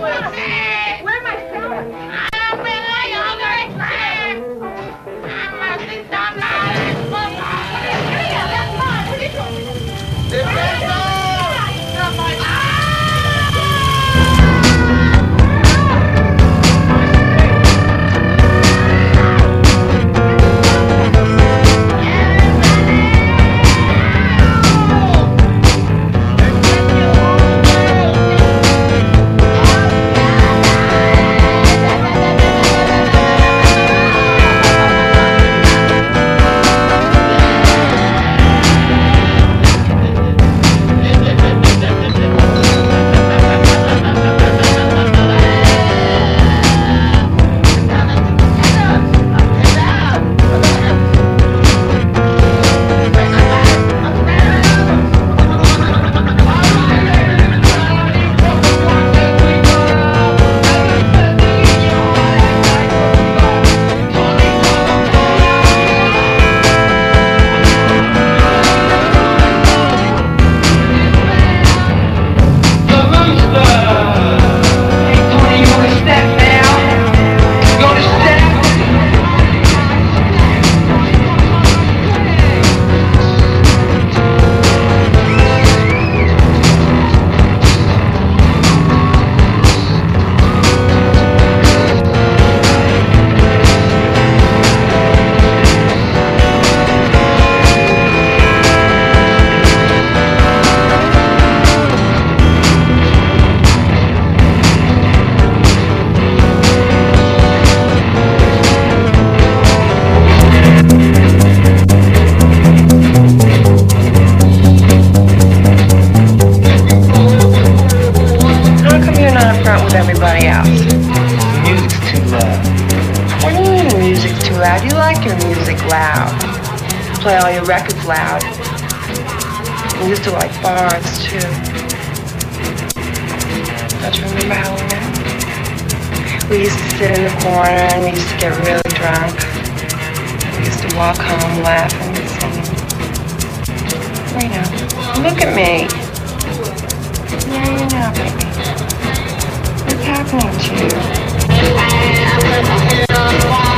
Where loud? You like your music loud. Play all your records loud. You used to like bars too. Don't you remember how we met? We used to sit in the corner and we used to get really drunk. We used to walk home laughing and singing. Rena, look at me. Yeah, you know, baby. What's happening to you?